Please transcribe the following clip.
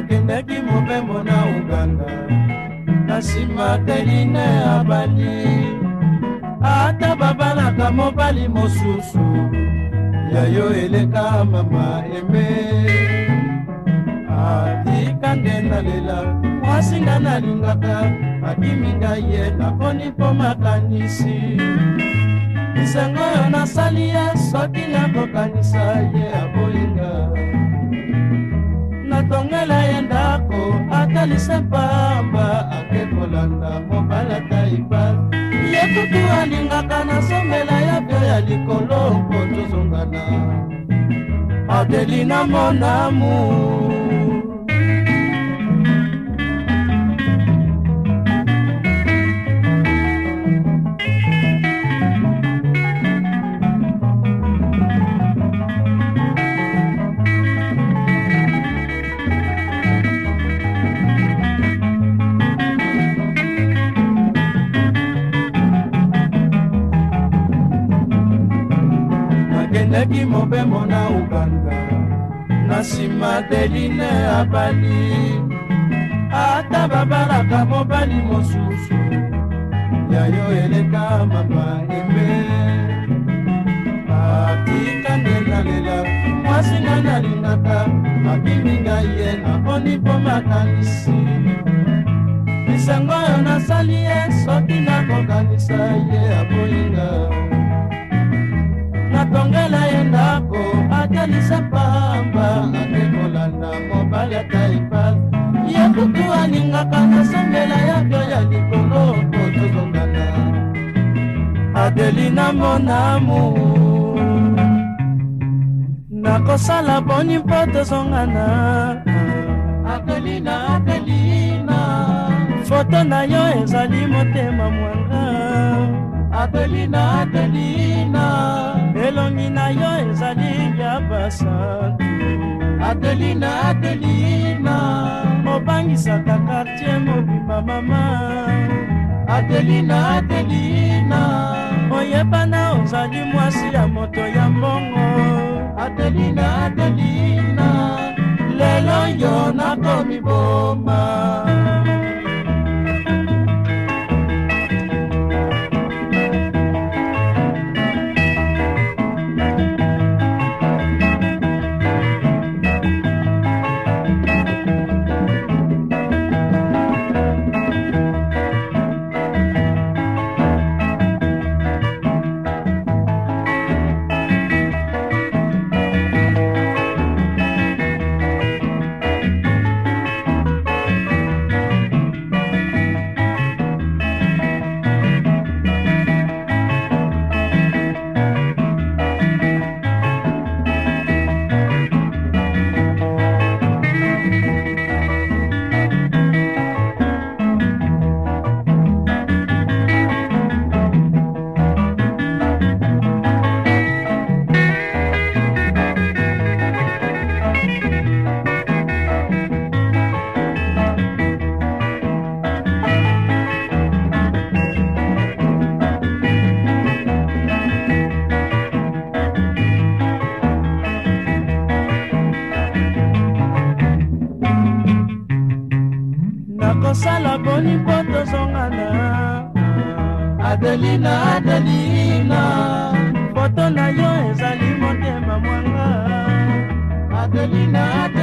akendaki mobembo na uganda na nsima teline abali ata babanaka mobali mosusu yayo eleka mama eme atika ngenda lela mwasi nga nalingaka akimi ngai ye naponi mpo makanisi lisango oyo nasali ye soki nakokanisa ye aboyinga tongela ye ndako atalisa pamba ake kolanda mobala taiba ye kutu alingaka nasomela ya bio ya likolo mpo tozongana adelina monamu aleki mobemo na uganda na nsima deline abali ata babalaka mobali mosusu yayo eleka mama eme atikandela lela mwasi nga nalingaka abimi ngai ye naponi mpo makanisi lisango oyo nasali ye soki nakokanisa ye aboyinga kutu alingaka nasambela yabyo ya likolo po tozongana adelina monamu nakosala boni mpo tozongana adelina adelina foto na yo ezali motema mwanga adelina adelina elongi na yo ezali ya basantu adelina adelina akomisaka kartie mobimba mama adelina adelina oyebana ozali mwasi ya moto ya mbongo adelina adelina lelo yo nakomiboma kosala boni mpo tozongana adelina adelina foto na yo ezali motema mwanga adelina adelina